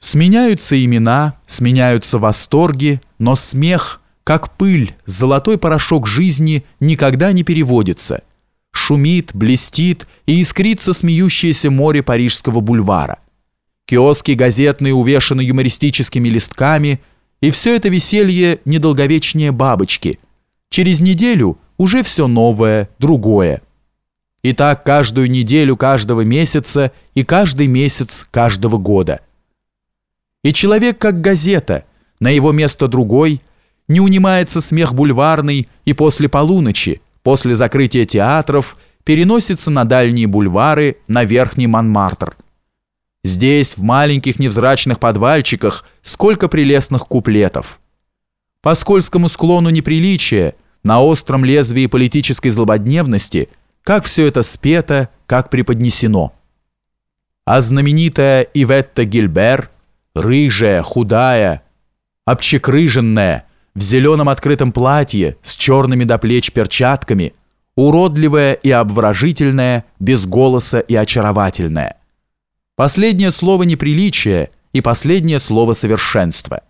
Сменяются имена, сменяются восторги, но смех, как пыль, золотой порошок жизни никогда не переводится. Шумит, блестит и искрится смеющееся море парижского бульвара. Киоски газетные увешаны юмористическими листками, и все это веселье недолговечнее бабочки. Через неделю уже все новое, другое. И так каждую неделю каждого месяца и каждый месяц каждого года – и человек как газета, на его место другой, не унимается смех бульварный и после полуночи, после закрытия театров, переносится на дальние бульвары, на верхний Монмартр. Здесь, в маленьких невзрачных подвальчиках, сколько прелестных куплетов. По скользкому склону неприличия, на остром лезвии политической злободневности, как все это спето, как преподнесено. А знаменитая Иветта Гильбер – рыжая, худая, обчекрыженная, в зеленом открытом платье, с черными до плеч перчатками, уродливая и обворожительная, без голоса и очаровательная. Последнее слово неприличие и последнее слово совершенство.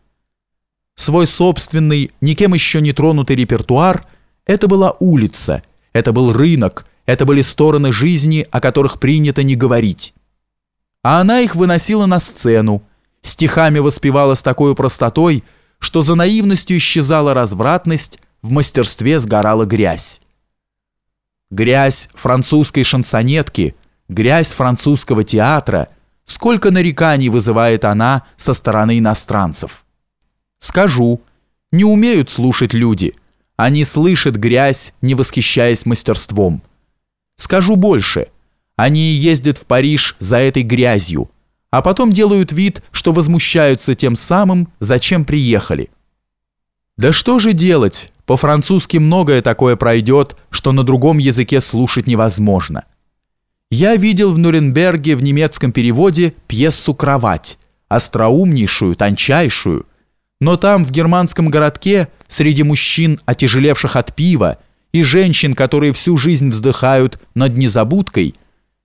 Свой собственный, никем еще не тронутый репертуар – это была улица, это был рынок, это были стороны жизни, о которых принято не говорить. А она их выносила на сцену, стихами воспевала с такой простотой, что за наивностью исчезала развратность, в мастерстве сгорала грязь. Грязь французской шансонетки, грязь французского театра, сколько нареканий вызывает она со стороны иностранцев. Скажу, не умеют слушать люди, они слышат грязь, не восхищаясь мастерством. Скажу больше, они ездят в Париж за этой грязью – а потом делают вид, что возмущаются тем самым, зачем приехали. Да что же делать? По-французски многое такое пройдет, что на другом языке слушать невозможно. Я видел в Нюрнберге в немецком переводе пьесу «Кровать», остроумнейшую, тончайшую, но там, в германском городке, среди мужчин, отяжелевших от пива, и женщин, которые всю жизнь вздыхают над незабудкой,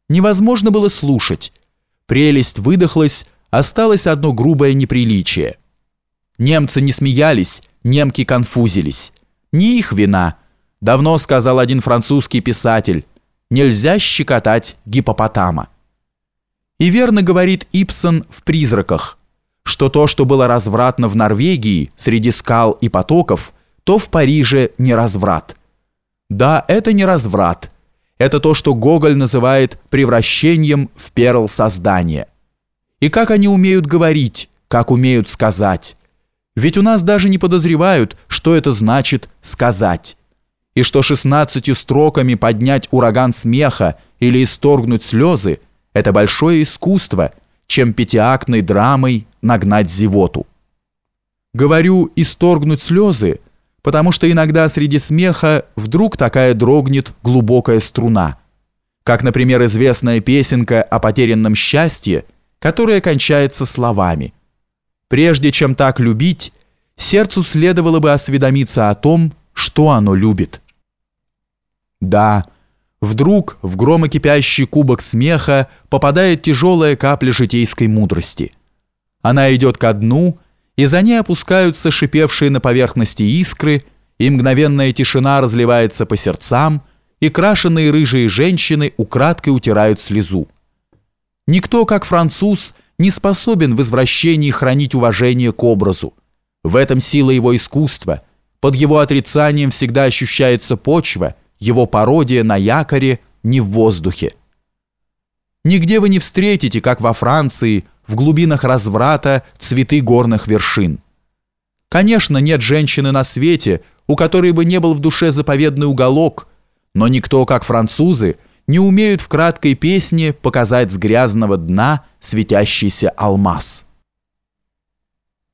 невозможно было слушать, Прелесть выдохлась, осталось одно грубое неприличие. Немцы не смеялись, немки конфузились. Не их вина. Давно сказал один французский писатель, нельзя щекотать гипопотама. И верно говорит Ипсон в «Призраках», что то, что было развратно в Норвегии среди скал и потоков, то в Париже не разврат. Да, это не разврат, это то, что Гоголь называет превращением в перл создания. И как они умеют говорить, как умеют сказать. Ведь у нас даже не подозревают, что это значит «сказать». И что шестнадцатью строками поднять ураган смеха или исторгнуть слезы – это большое искусство, чем пятиактной драмой нагнать зевоту. Говорю «исторгнуть слезы», потому что иногда среди смеха вдруг такая дрогнет глубокая струна, как, например, известная песенка о потерянном счастье, которая кончается словами. Прежде чем так любить, сердцу следовало бы осведомиться о том, что оно любит. Да, вдруг в громокипящий кубок смеха попадает тяжелая капля житейской мудрости. Она идет ко дну и за ней опускаются шипевшие на поверхности искры, и мгновенная тишина разливается по сердцам, и крашеные рыжие женщины украдкой утирают слезу. Никто, как француз, не способен в извращении хранить уважение к образу. В этом сила его искусства. Под его отрицанием всегда ощущается почва, его пародия на якоре, не в воздухе. Нигде вы не встретите, как во Франции, в глубинах разврата цветы горных вершин. Конечно, нет женщины на свете, у которой бы не был в душе заповедный уголок, но никто, как французы, не умеют в краткой песне показать с грязного дна светящийся алмаз.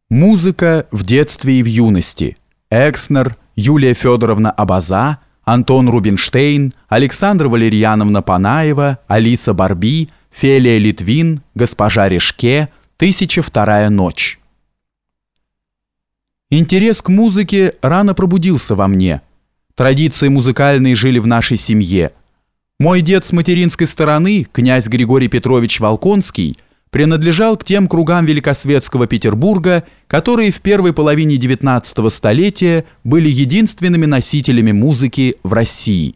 Музыка в детстве и в юности. Экснер, Юлия Федоровна Абаза, Антон Рубинштейн, Александра Валерьяновна Панаева, Алиса Барби – Фелия Литвин, госпожа Решке, «Тысяча вторая ночь». Интерес к музыке рано пробудился во мне. Традиции музыкальные жили в нашей семье. Мой дед с материнской стороны, князь Григорий Петрович Волконский, принадлежал к тем кругам великосветского Петербурга, которые в первой половине XIX столетия были единственными носителями музыки в России.